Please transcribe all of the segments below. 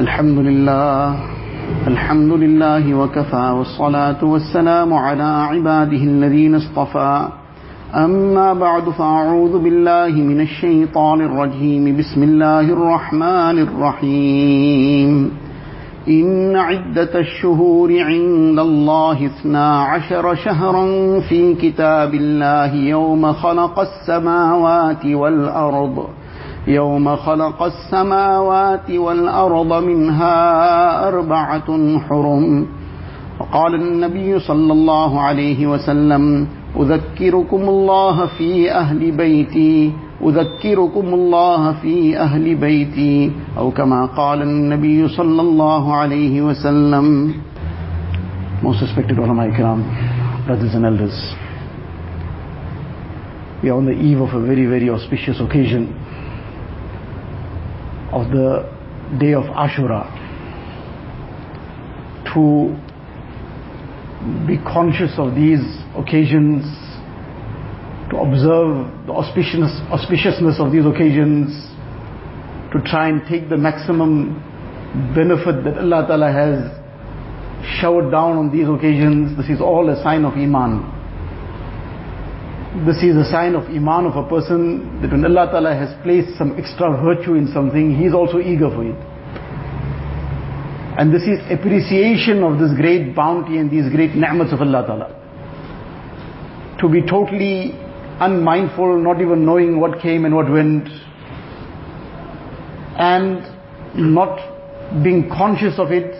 الحمد لله الحمد لله وكفى والصلاة والسلام على عباده الذين اصطفى. أما بعد فأعوذ بالله من الشيطان الرجيم. بسم الله الرحمن الرحيم. إن عدة الشهور عند الله اثنا عشر شهرا في كتاب الله يوم خلق السماوات والأرض. يوم خلق السماوات والأرض منها أربعة حرم. وقال النبي صلى الله عليه وسلم أذكركم الله في أهل بيتي أذكركم الله في أهل بيتي. أو كما قال النبي صلى الله عليه وسلم. Most respected ulama ikram, brothers and elders, we are on the eve of a very, very auspicious occasion. Of the day of Ashura. To be conscious of these occasions, to observe the auspicious, auspiciousness of these occasions, to try and take the maximum benefit that Allah Ta'ala has showered down on these occasions, this is all a sign of Iman. This is a sign of Iman of a person that when Allah Ta'ala has placed some extra virtue in something, he is also eager for it. And this is appreciation of this great bounty and these great ni'mats of Allah Ta'ala. To be totally unmindful, not even knowing what came and what went, and not being conscious of it,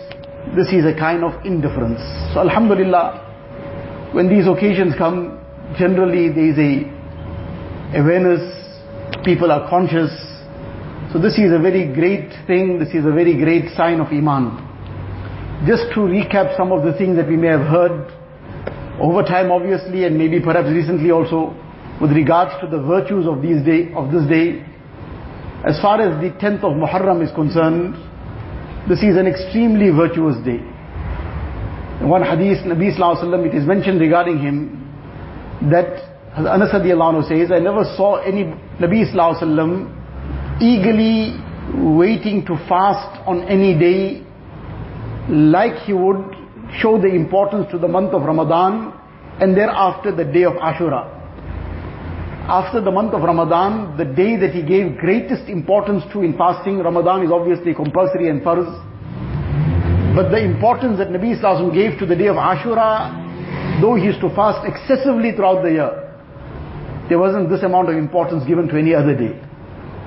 this is a kind of indifference. So Alhamdulillah, when these occasions come, generally there is a awareness, people are conscious. So this is a very great thing, this is a very great sign of Iman. Just to recap some of the things that we may have heard over time obviously and maybe perhaps recently also with regards to the virtues of these day of this day. As far as the 10th of Muharram is concerned, this is an extremely virtuous day. In one hadith, Nabi Sallallahu Alaihi Wasallam, it is mentioned regarding him that Anas radiallahu says, I never saw any Nabi Sallallahu Wasallam eagerly waiting to fast on any day like he would show the importance to the month of Ramadan and thereafter the day of Ashura. After the month of Ramadan, the day that he gave greatest importance to in fasting, Ramadan is obviously compulsory and farz. But the importance that Nabi Sallallahu gave to the day of Ashura, though he used to fast excessively throughout the year, there wasn't this amount of importance given to any other day.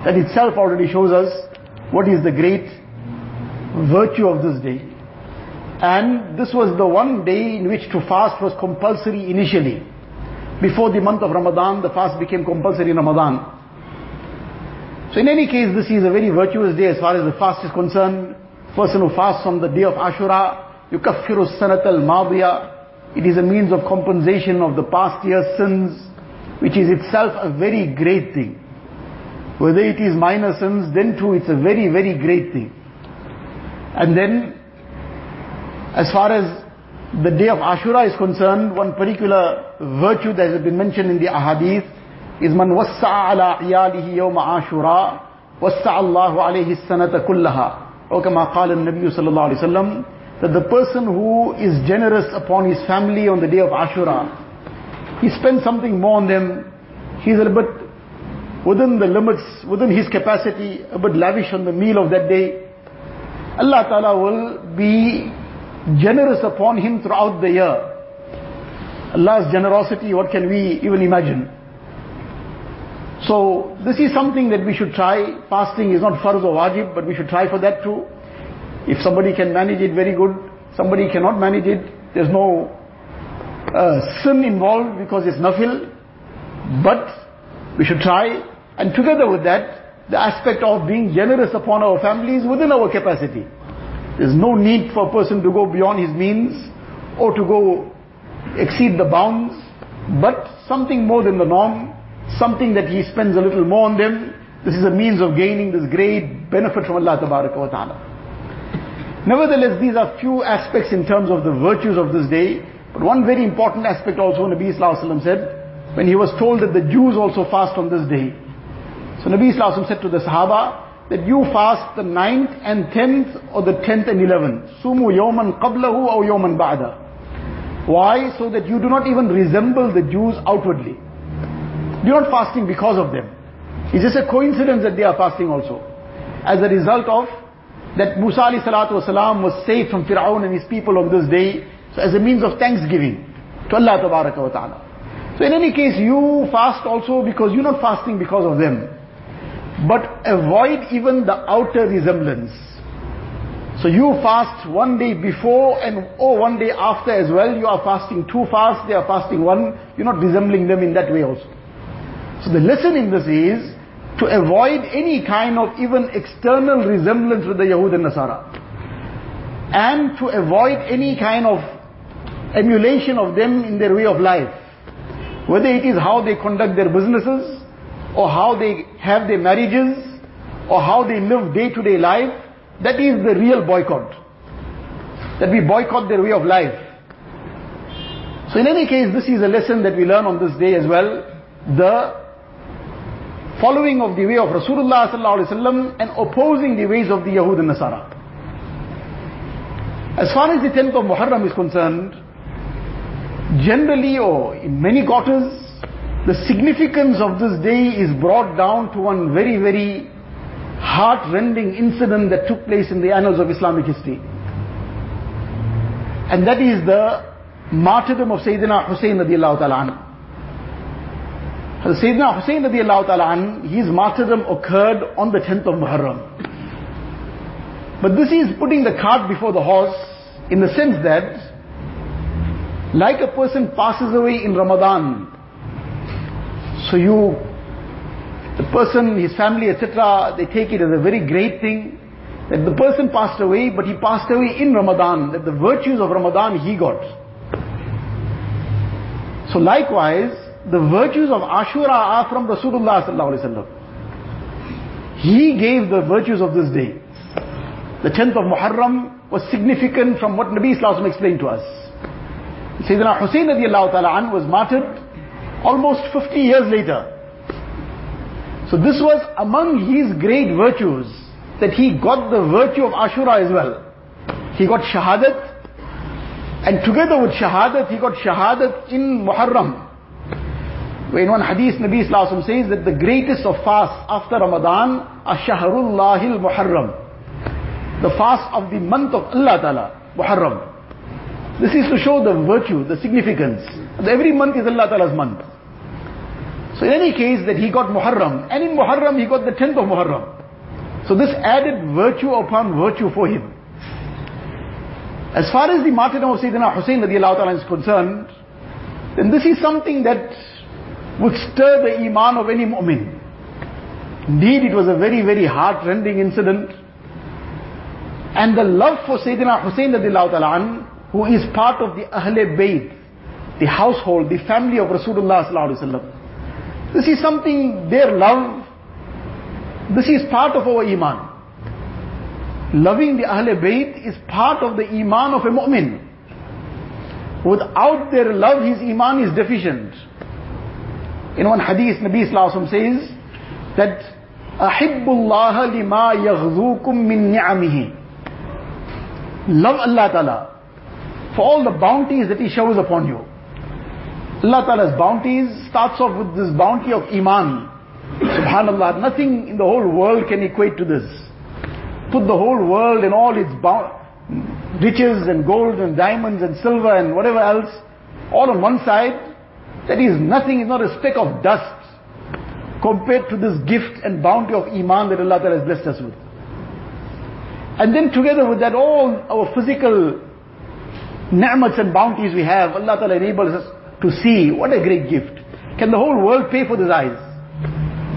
That itself already shows us what is the great virtue of this day. And this was the one day in which to fast was compulsory initially. Before the month of Ramadan, the fast became compulsory in Ramadan. So in any case, this is a very virtuous day as far as the fast is concerned. Person who fasts on the day of Ashura, yukaffiru sanat al-madiya. It is a means of compensation of the past year's sins, which is itself a very great thing. Whether it is minor sins, then too it's a very, very great thing. And then, as far as the day of Ashura is concerned, one particular virtue that has been mentioned in the ahadith is man wassa'a ala iyalihi yawma ashura wassa'a Allahu alayhi sanata kullaha. Or kama qala al-Nabi sallallahu alayhi wasallam that the person who is generous upon his family on the day of Ashura, he spends something more on them, he's a little bit within the limits, within his capacity, a bit lavish on the meal of that day. Allah Ta'ala will be generous upon him throughout the year. Allah's generosity, what can we even imagine? So, this is something that we should try. Fasting is not farz or wajib, but we should try for that too. If somebody can manage it, very good. Somebody cannot manage it, there's no uh, sin involved because it's nafil. But, we should try. And together with that, the aspect of being generous upon our families within our capacity. There's no need for a person to go beyond his means or to go exceed the bounds, but something more than the norm, something that he spends a little more on them. This is a means of gaining this great benefit from Allah ta'ala. Nevertheless, these are few aspects in terms of the virtues of this day, but one very important aspect also Nabi Sallallahu said, when he was told that the Jews also fast on this day. So Nabi Sallallahu said to the Sahaba, that you fast the 9th and 10th or the 10th and 11th. Sumu yawman qablahu or yawman ba'da. Why? So that you do not even resemble the Jews outwardly. You're not fasting because of them. It's just a coincidence that they are fasting also. As a result of that Musa wasalam was saved from Fir'aun and his people on this day, so as a means of thanksgiving to Allah wa ta'ala. So in any case, you fast also because you're not fasting because of them. But avoid even the outer resemblance. So you fast one day before and oh one day after as well. You are fasting two fasts, they are fasting one. You're not resembling them in that way also. So the lesson in this is to avoid any kind of even external resemblance with the Yahud and Nasara. And to avoid any kind of emulation of them in their way of life. Whether it is how they conduct their businesses, or how they have their marriages, or how they live day to day life, that is the real boycott. That we boycott their way of life. So in any case, this is a lesson that we learn on this day as well. The following of the way of Rasulullah sallallahu and opposing the ways of the Yahud and Nasara. As far as the 10th of Muharram is concerned, generally or in many quarters, the significance of this day is brought down to one very, very heart-rending incident that took place in the annals of Islamic history. And that is the martyrdom of Sayyidina Hussein radiallahu ta'ala anhu. Sayyidina Hussein radiallahu ta'ala anhu, his martyrdom occurred on the 10th of Muharram. But this is putting the cart before the horse in the sense that like a person passes away in Ramadan, so you, the person, his family, etc., they take it as a very great thing that the person passed away, but he passed away in Ramadan, that the virtues of Ramadan he got. So likewise, the virtues of Ashura are from Rasulullah sallallahu alaihi wasallam. He gave the virtues of this day. The 10th of Muharram was significant from what Nabi Islam explained to us. Sayyidina Hussein radiallahu ta'ala an was martyred almost 50 years later. So this was among his great virtues that he got the virtue of Ashura as well. He got Shahadat and together with Shahadat he got Shahadat in Muharram. In one hadith Nabi Sallallahu says that the greatest of fasts after Ramadan are Shahrullahil Muharram. The fast of the month of Allah Ta'ala, Muharram. This is to show the virtue, the significance. Every month is Allah Ta'ala's month. So in any case that he got Muharram, and in Muharram he got the 10th of Muharram. So this added virtue upon virtue for him. As far as the martyrdom of Sayyidina Hussein radiallahu ta'ala is concerned, then this is something that would stir the iman of any mu'min. Indeed, it was a very, very heart-rending incident. And the love for Sayyidina Hussein ta'ala who is part of the Ahle Bayt, the household, the family of Rasulullah sallallahu. This is something, their love, this is part of our iman. Loving the Ahle Bayt is part of the iman of a mu'min. Without their love, his iman is deficient. In one hadith, Nabi Sallallahu says that أحب الله لما يغذوكم من نعمه Love Allah Ta'ala for all the bounties that He showers upon you. Allah Ta'ala's bounties starts off with this bounty of Iman. Subhanallah, nothing in the whole world can equate to this. Put the whole world and all its riches and gold and diamonds and silver and whatever else, all on one side, that is nothing, is not a speck of dust compared to this gift and bounty of Iman that Allah Ta'ala has blessed us with. And then together with that, all our physical ni'mats and bounties we have, Allah Ta'ala enables us to see. What a great gift. Can the whole world pay for these eyes?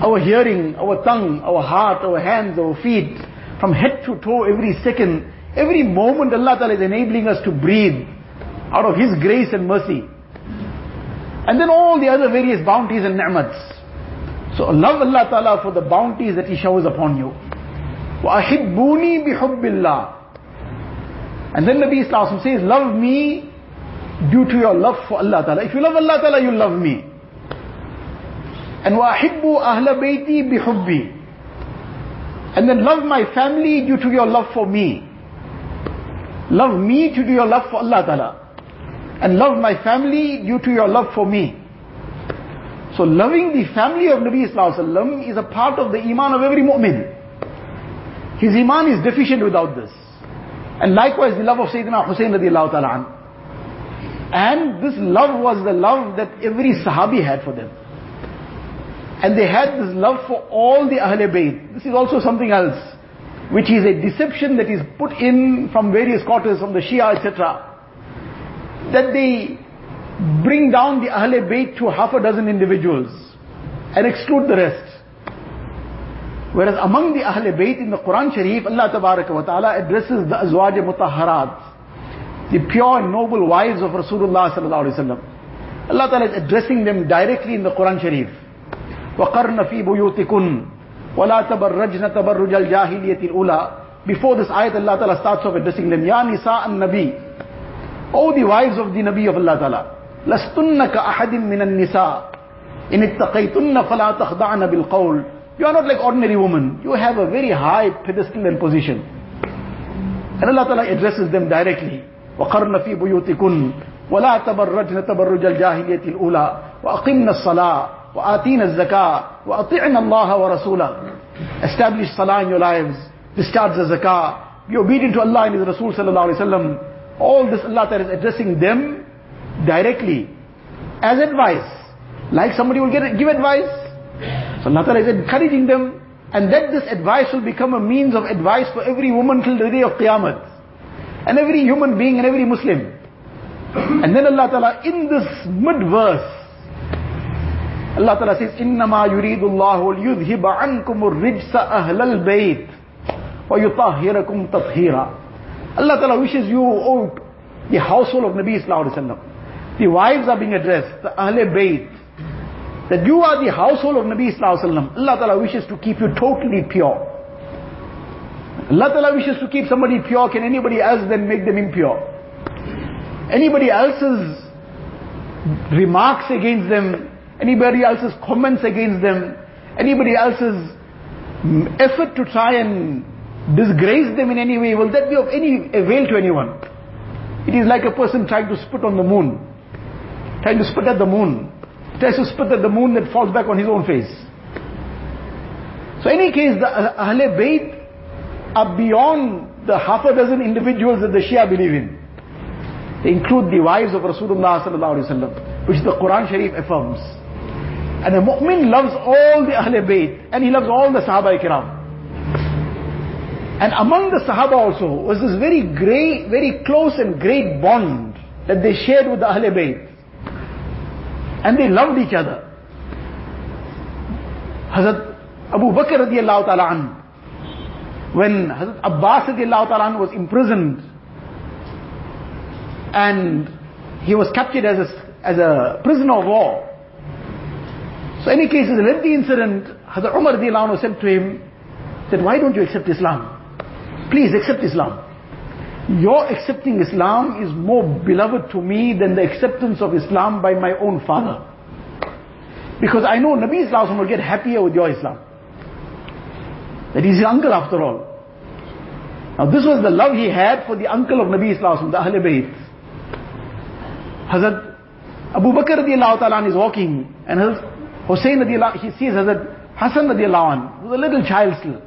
Our hearing, our tongue, our heart, our hands, our feet, from head to toe every second, every moment Allah Ta'ala is enabling us to breathe out of His grace and mercy. And then all the other various bounties and ni'mats. So love Allah Ta'ala for the bounties that He showers upon you. وَأَحِبُّونِي بِحُبِّ اللَّهِ and then Nabi Islam says, love me due to your love for Allah Ta'ala. If you love Allah Ta'ala, you love me. And وَأَحِبُّ أَهْلَ بَيْتِي بِحُبِّي And then love my family due to your love for me. Love me due to your love for Allah Ta'ala. And love my family due to your love for me. So loving the family of Nabi Sallallahu is a part of the iman of every mu'min. His iman is deficient without this. And likewise the love of Sayyidina Hussein radiallahu ta'ala an. And this love was the love that every Sahabi had for them. And they had this love for all the Ahl Bayt. This is also something else, which is a deception that is put in from various quarters, from the Shia, etc. That they bring down the Ahl Bayt to half a dozen individuals and exclude the rest. Whereas among the Ahl Bayt in the Quran Sharif, Allah wa Ta'ala addresses the Azwaj Mutahharat, the pure and noble wives of Rasulullah Sallallahu Alaihi Wasallam. Allah Ta'ala is addressing them directly in the Quran Sharif. وَقَرْنَ فِي بُيُوتِكُنْ وَلَا تَبَرَّجْنَ تَبَرُّجَ الْجَاهِلِيَةِ الْأُولَى Before this ayat, Allah Ta'ala starts off addressing them, Ya Nisa an-Nabi, O the wives of the Nabi of Allah Ta'ala, لَسْتُنَّ كَأَحَدٍ مِّنَ النِّسَاءِ إِنِ اتَّقَيْتُنَّ فَلَا تَخْضَعْنَ بِالْقَوْلِ You are not like ordinary women. You have a very high pedestal and position. And Allah Ta'ala addresses them directly. وَقَرْنَ فِي بُيُوتِكُنْ وَلَا تَبَرَّجْنَ تَبَرُّجَ الْجَاهِلِيَةِ الْأُولَى وَأَقِمْنَ الصَّلَاةَ وَآتِينَ الزَّكَاةَ وَأَطِعْنَ اللَّهَ وَرَسُولَهُ Establish salah in your lives. Discharge the zakah. Be obedient to Allah and His Rasul sallallahu alayhi wa All this Allah Ta'ala is addressing them directly as advice. Like somebody will get, give advice. So Allah Ta'ala is encouraging them and that this advice will become a means of advice for every woman till the day of Qiyamah. And every human being and every Muslim. And then Allah Ta'ala in this mid-verse Allah Ta'ala says, إِنَّمَا يُرِيدُ اللَّهُ لِيُذْهِبَ عَنْكُمُ الرِّجْسَ أَهْلَ الْبَيْتِ وَيُطَهِّرَكُمْ تَطْهِيرًا Allah Ta'ala wishes you, oh, the household of Nabi Sallallahu. The wives are being addressed, the Ahle Bayt. That you are the household of Nabi Sallallahu. Allah Ta'ala wishes to keep you totally pure. Allah Ta'ala wishes to keep somebody pure, can anybody else then make them impure? Anybody else's remarks against them anybody else's comments against them, anybody else's effort to try and disgrace them in any way, will that be of any avail to anyone? It is like a person trying to spit on the moon, trying to spit at the moon, tries to spit at the moon that falls back on his own face. So in any case, the Ahle Bayt are beyond the half a dozen individuals that the Shia believe in. They include the wives of Rasulullah which the Quran Sharif affirms. And a mu'min loves all the Ahl Bayt and he loves all the Sahaba Kiram. And among the Sahaba also was this very great, very close and great bond that they shared with the Ahl Bayt. And they loved each other. Hazrat Abu Bakr radiallahu ta'ala an, when Hazrat Abbas radiallahu ta'ala an was imprisoned and he was captured as a, as a prisoner of war, so any case, a lengthy incident. Hazrat Umar anhu said to him, said, why don't you accept Islam? Please accept Islam. Your accepting Islam is more beloved to me than the acceptance of Islam by my own father. Because I know Nabi Islam will get happier with your Islam. That he's his uncle after all. Now this was the love he had for the uncle of Nabi Islam, the Ahl Bayt. Hazrat Abu Bakr radiallahu ta'ala is walking and Hussein radiallahu, he sees Hazrat Hassan radiallahu who's a little child still.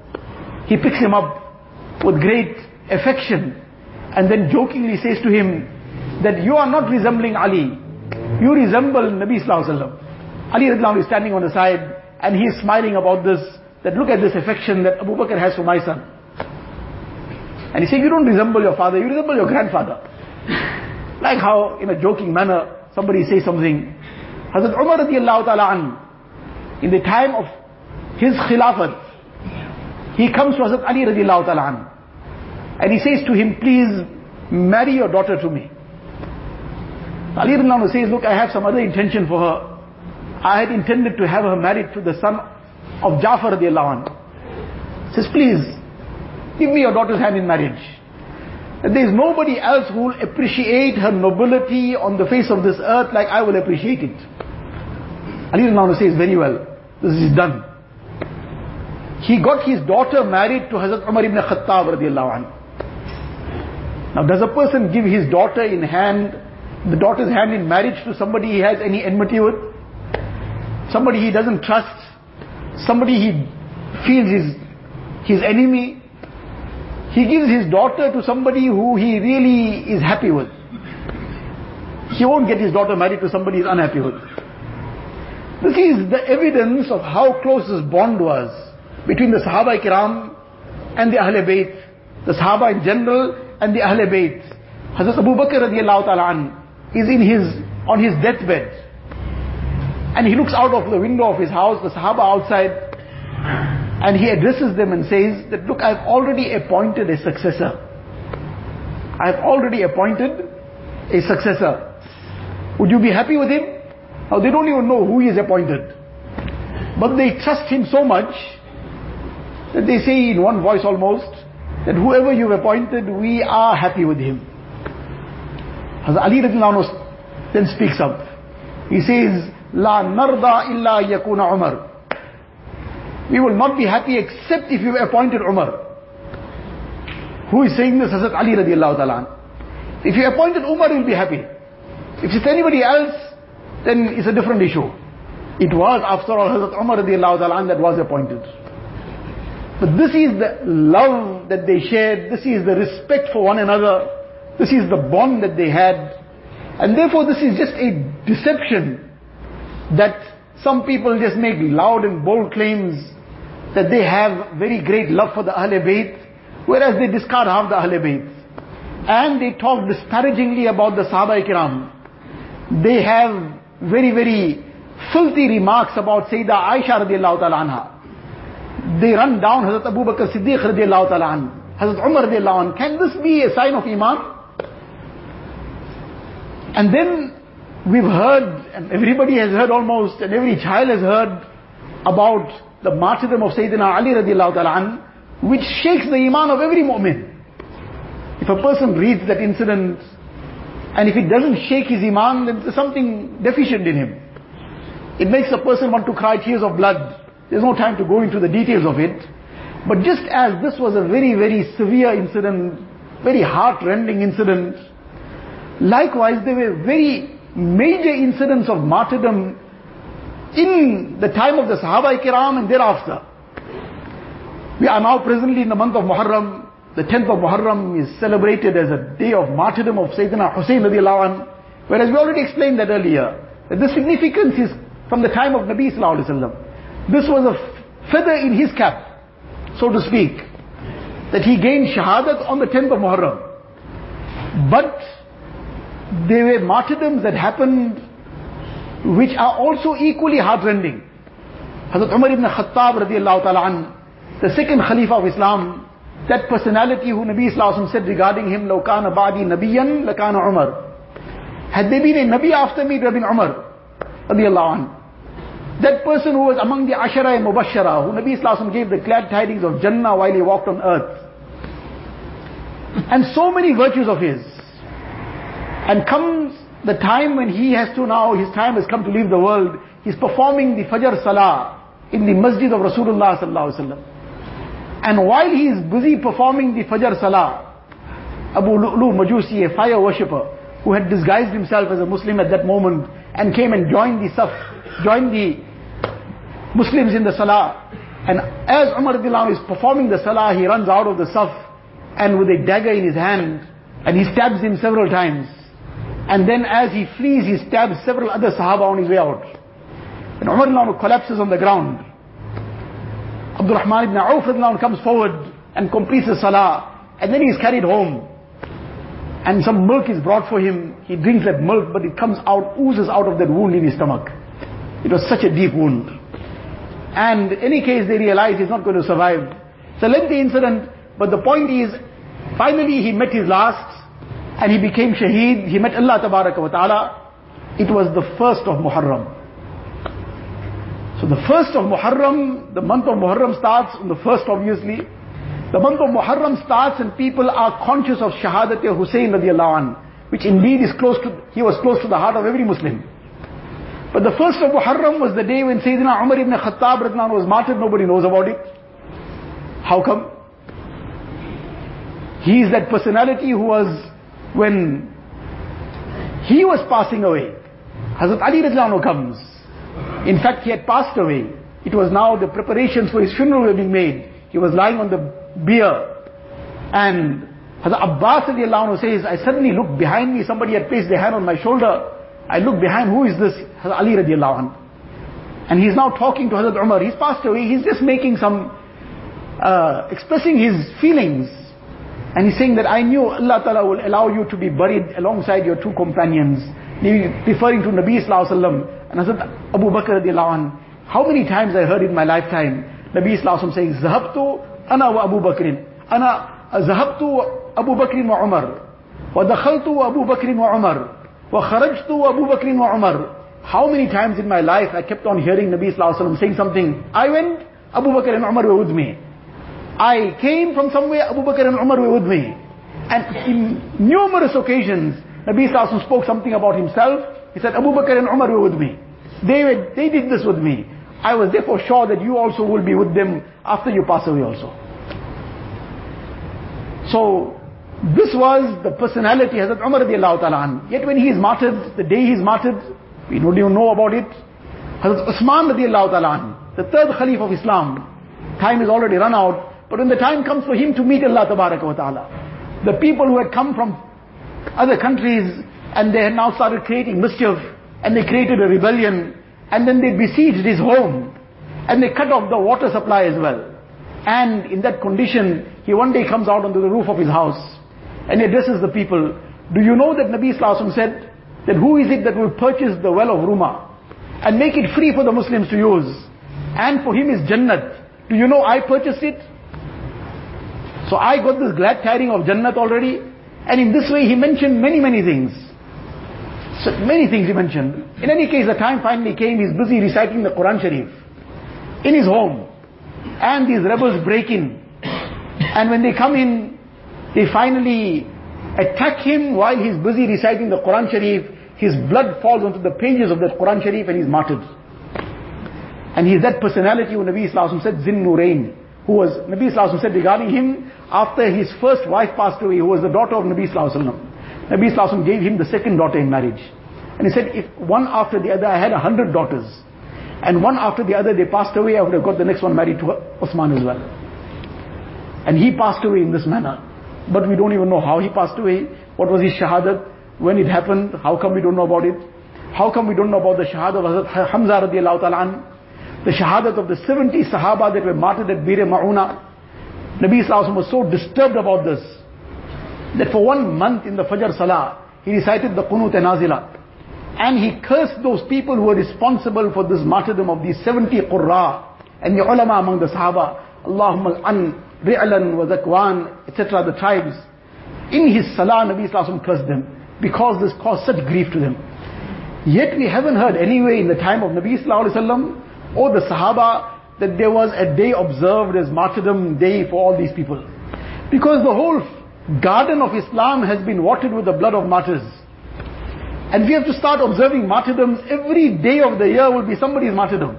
He picks him up with great affection and then jokingly says to him that you are not resembling Ali. You resemble Nabi Sallallahu Alaihi Wasallam. Ali radiallahu is standing on the side and he is smiling about this, that look at this affection that Abu Bakr has for my son. And he says, you don't resemble your father, you resemble your grandfather. like how in a joking manner somebody says something. Hazrat Umar radiallahu ta'ala an, in the time of his khilafat, he comes to Hazrat Ali radiallahu ta'ala and he says to him, please marry your daughter to me. Ali radiallahu says, look, I have some other intention for her. I had intended to have her married to the son of Jafar radiallahu anhu. Says, please, give me your daughter's hand in marriage. There is nobody else who will appreciate her nobility on the face of this earth like I will appreciate it. Ali radiallahu says, very well. This is done. he got his daughter married to Hazrat Umar ibn Khattab radiallahu anhu. Now does a person give his daughter in hand, the daughter's hand in marriage to somebody he has any enmity with? Somebody he doesn't trust? Somebody he feels is his enemy? He gives his daughter to somebody who he really is happy with. He won't get his daughter married to somebody he's unhappy with. This is the evidence of how close this bond was between the Sahaba Kiram and the Ahl Bayt, the Sahaba in general and the Ahl Bayt. Hazrat Abu Bakr radiallahu ta'ala is in his, on his deathbed. And he looks out of the window of his house, the Sahaba outside, and he addresses them and says that, look, I've already appointed a successor. I've already appointed a successor. Would you be happy with him? Now they don't even know who he is appointed. But they trust him so much that they say in one voice almost, that whoever you've appointed, we are happy with him. Hazrat Ali then speaks up. He says, La narda illa yakuna Umar. We will not be happy except if you've appointed Umar. Who is saying this? Hazrat Ali radiallahu ta'ala. If you appointed Umar, you'll be happy. If it's anybody else, then it's a different issue. It was, after all, Hazrat Umar radiallahu ta'ala that was appointed. But this is the love that they shared, this is the respect for one another, this is the bond that they had. And therefore this is just a deception that some people just make loud and bold claims that they have very great love for the Ahl Bayt, whereas they discard half the Ahl Bayt. And they talk disparagingly about the Sahaba Kiram. They have very, very filthy remarks about Sayyidah Aisha radiallahu ta'ala anha. They run down Hazrat Abu Bakr Siddiq radiallahu ta'ala anhu. Hazrat Umar radiallahu anhu. Can this be a sign of Iman? And then we've heard, and everybody has heard almost, and every child has heard about the martyrdom of Sayyidina Ali radiallahu ta'ala anhu, which shakes the Iman of every mu'min. If a person reads that incident, and if it doesn't shake his Iman, then there's something deficient in him. It makes a person want to cry tears of blood. There's no time to go into the details of it. But just as this was a very, very severe incident, very heart-rending incident, likewise there were very major incidents of martyrdom in the time of the Sahaba Kiram and thereafter. We are now presently in the month of Muharram. The 10th of Muharram is celebrated as a day of martyrdom of Sayyidina Hussein radiallahu anh. Whereas we already explained that earlier. That the significance is from the time of Nabi sallallahu alayhi wa this was a feather in his cap, so to speak, that he gained shahadat on the 10th of Muharram. But there were martyrdoms that happened which are also equally heartrending. Hazrat Umar ibn Khattab radiallahu ta'ala an, the second Khalifa of Islam, that personality who Nabi Islam said regarding him, لَوْ كَانَ بَعْدِي نَبِيًّا لَكَانَ Umar. Had there been a Nabi after me, it would have been Umar radiallahu anhu. That person who was among the Ashara and Mubashara, who Nabi Sallallahu gave the glad tidings of Jannah while he walked on earth. And so many virtues of his. And comes the time when he has to now, his time has come to leave the world, he's performing the Fajr Salah in the Masjid of Rasulullah Sallallahu Alaihi Wasallam. And while he is busy performing the Fajr Salah, Abu Lu'lu Majusi, a fire worshipper, who had disguised himself as a Muslim at that moment and came and joined the Saf, joined the Muslims in the salah. And as Umar is performing the salah, he runs out of the saf and with a dagger in his hand and he stabs him several times. And then as he flees, he stabs several other sahaba on his way out. And Umar collapses on the ground. Abdul Rahman ibn Auf comes forward and completes the salah. And then he is carried home. And some milk is brought for him. He drinks that milk, but it comes out, oozes out of that wound in his stomach. It was such a deep wound. And in any case, they realized he's not going to survive. It's a lengthy incident, but the point is, finally he met his last, and he became shaheed. He met Allah wa ta'ala. It was the first of Muharram. So the first of Muharram, the month of Muharram starts on the first obviously. The month of Muharram starts and people are conscious of Shahadat Hussein radiallahu anh, which indeed is close to, he was close to the heart of every Muslim. But the first of Muharram was the day when Sayyidina Umar ibn Khattab was martyred, nobody knows about it. How come? He is that personality who was, when he was passing away, Hazrat Ali Rajlano comes. In fact, he had passed away. It was now the preparations for his funeral were being made. He was lying on the bier. And Hazrat Abbas radiallahu says, I suddenly looked behind me, somebody had placed their hand on my shoulder. I look behind, who is this? Ali radiallahu anhu. And he's now talking to Hazrat Umar. He's passed away. He's just making some, uh, expressing his feelings. And he's saying that I knew Allah Ta'ala will allow you to be buried alongside your two companions. Referring to Nabi Sallallahu Alaihi Wasallam and Hazrat Abu Bakr radiallahu anhu. How many times I heard in my lifetime Nabi Sallallahu saying, Zahabtu ana wa Abu Bakrin. Ana zahabtu Abu Bakrin wa Umar. Wa dakhaltu Abu Bakrin wa Umar. وخرجت أبو بكر وعمر How many times in my life I kept on hearing Nabi Sallallahu Alaihi Wasallam saying something. I went, Abu Bakr and Umar were with me. I came from somewhere, Abu Bakr and Umar were with me. And in numerous occasions, Nabi Sallallahu spoke something about himself. He said, Abu Bakr and Umar were with me. They, were, they did this with me. I was therefore sure that you also will be with them after you pass away also. So, this was the personality Hazrat Umar radiallahu ta'ala Yet when he is martyred, the day he is martyred, we don't even know about it. Hazrat Usman radiallahu ta'ala the third Khalif of Islam, time is already run out, but when the time comes for him to meet Allah ta'ala, the people who had come from other countries and they had now started creating mischief and they created a rebellion and then they besieged his home and they cut off the water supply as well. And in that condition, he one day comes out onto the roof of his house and he addresses the people. Do you know that Nabi Sallallahu said that who is it that will purchase the well of Ruma and make it free for the Muslims to use? And for him is Jannat. Do you know I purchased it? So I got this glad tiding of Jannat already. And in this way he mentioned many, many things. So many things he mentioned. In any case, the time finally came, he's busy reciting the Quran Sharif. In his home. And these rebels break in. And when they come in, they finally attack him while he's busy reciting the Quran Sharif. His blood falls onto the pages of the Quran Sharif and he's martyred. And he's that personality who Nabi Islam said, Zin Nurain who was, Nabi Sallallahu said regarding him, after his first wife passed away, who was the daughter of Nabi Sallallahu Nabi Sallallahu gave him the second daughter in marriage. And he said, if one after the other, I had a hundred daughters. And one after the other, they passed away, I would have got the next one married to Osman as well. And he passed away in this manner. But we don't even know how he passed away. What was his shahadat? When it happened? How come we don't know about it? How come we don't know about the shahadat of Hamza radiallahu ta'ala the shahadat of the 70 sahaba that were martyred at Bir Ma'una. Nabi Sallallahu was so disturbed about this that for one month in the Fajr Salah, he recited the Qunut and Nazila. And he cursed those people who were responsible for this martyrdom of these 70 Qurra and the ulama among the Sahaba. Allahumma an Ri'lan wa Zakwan, etc. the tribes. In his Salah, Nabi Sallallahu cursed them because this caused such grief to them. Yet we haven't heard anyway in the time of Nabi Sallallahu or the Sahaba that there was a day observed as martyrdom day for all these people. Because the whole garden of Islam has been watered with the blood of martyrs. And we have to start observing martyrdoms. Every day of the year will be somebody's martyrdom.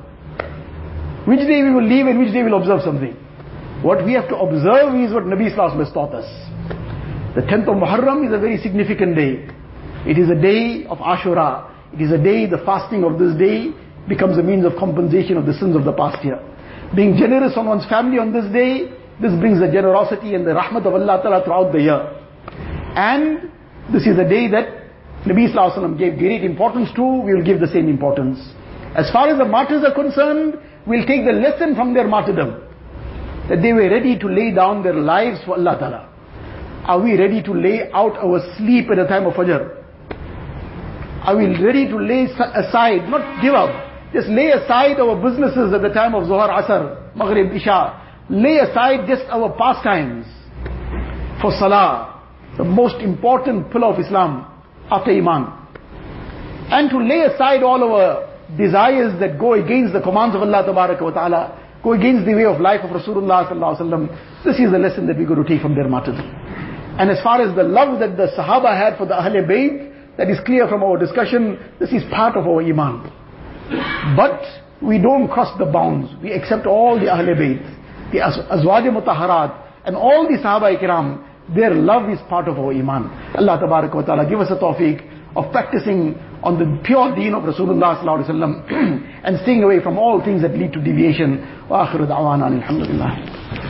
Which day we will leave and which day we'll observe something. What we have to observe is what Nabi Sallallahu has taught us. The 10th of Muharram is a very significant day. It is a day of Ashura. It is a day, the fasting of this day becomes a means of compensation of the sins of the past year. Being generous on one's family on this day, this brings the generosity and the rahmat of Allah Ta'ala throughout the year. And this is a day that Nabi Sallallahu gave great importance to, we will give the same importance. As far as the martyrs are concerned, we'll take the lesson from their martyrdom. That they were ready to lay down their lives for Allah Ta'ala. Are we ready to lay out our sleep at the time of Fajr? Are we ready to lay aside, not give up, just lay aside our businesses at the time of Zohar, Asr, Maghrib, Isha. Lay aside just our pastimes for Salah, the most important pillar of Islam after Iman. And to lay aside all our desires that go against the commands of Allah ta'ala, go against the way of life of Rasulullah sallallahu alaihi wasallam. This is the lesson that we got to take from their martyrdom. And as far as the love that the Sahaba had for the Ahl Bayt, that is clear from our discussion, this is part of our Iman. But we don't cross the bounds. We accept all the Ahl Bayt. the Azwaj Mutaharat, and all the Sahaba Ikram, their love is part of our Iman. Allah Ta'ala give us a tawfiq of practicing on the pure deen of Rasulullah and staying away from all things that lead to deviation. Wa akhiru da'wana alhamdulillah.